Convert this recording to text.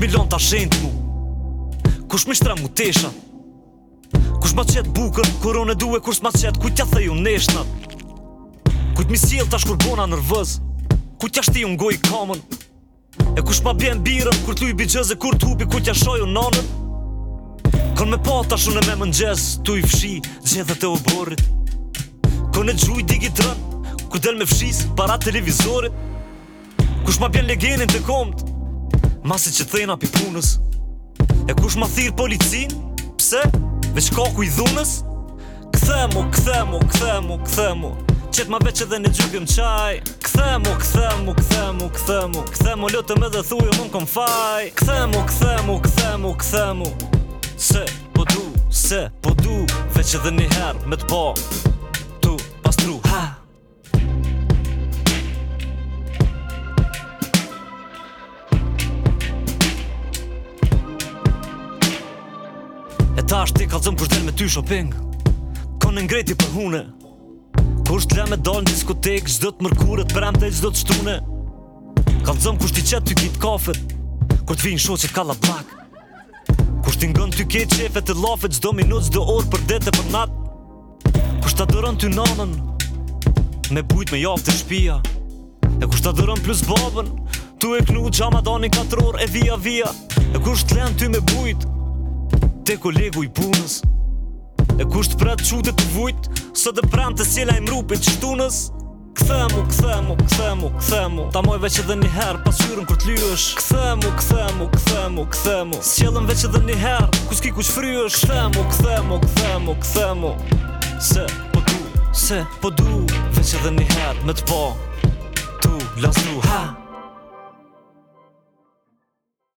Kush mi lon ta shënt mu? Kush më shtra mu tesha? Kush më çet bukën, kur unë e kush më çet, kujt ja thej unë neshta? Kujt mi sjell tash kur bona nervoz? Kujt ja shtiu ngoj kamën? E kush pa bën birën kur tu i bixhëzë kur tu hubi kujt ja shoj unë nonën? Kon me pa tash unë me mëngjes, tu i fshi zgjedhët e oborrit. Kon e xhuj digi tron, ku del me fshis para televizorit. Kush ma bën legjenin të komt? Masi që thejna pi punës E kush ma thirë policin Pse? Veç kaku i dhunës Këthemu, këthemu, këthemu, këthemu Qetë ma veç edhe në gjybim qaj Këthemu, këthemu, këthemu, këthemu Këthemu, lëtëm edhe thuj, unë kom faj Këthemu, këthemu, këthemu, këthemu Se, po du, se, po du Veç edhe një herë me të po Tu, pas tru, ha, ha E ta është ti ka zëmë kushtel me ty shopping Ko në ngreti për hune Kusht le me dalë në diskotek Gjdo të mërkurët për emte gjdo të shtune Ka zëmë kushti qëtë ty kitë kafet Kur të në shoqet ka la blak t'i t'ingën ty kejtë qefet të lafet Gjdo minut, gjdo orë për dete për nat Kusht ta dërën ty nanën Me bujt me jaf të shpia E kusht të dërën plus babën Tu e knu gjama dani katror e via via E kusht të ty me bujt dhe kolegu i punës E kusht pra të qute të vujt Së dhe pram të sjela i mru për qëtunës Këthemu, këthemu, këthemu, këthemu Ta moj veç edhe një herë, pas qyrën kër t'lyësh Këthemu, këthemu, këthemu, këthemu S'jelën veç edhe një herë, kus ki kus fryësh Këthemu, këthemu, këthemu, këthemu Se po du, se po du Veç edhe një herë, me t'po Tu, lasu ha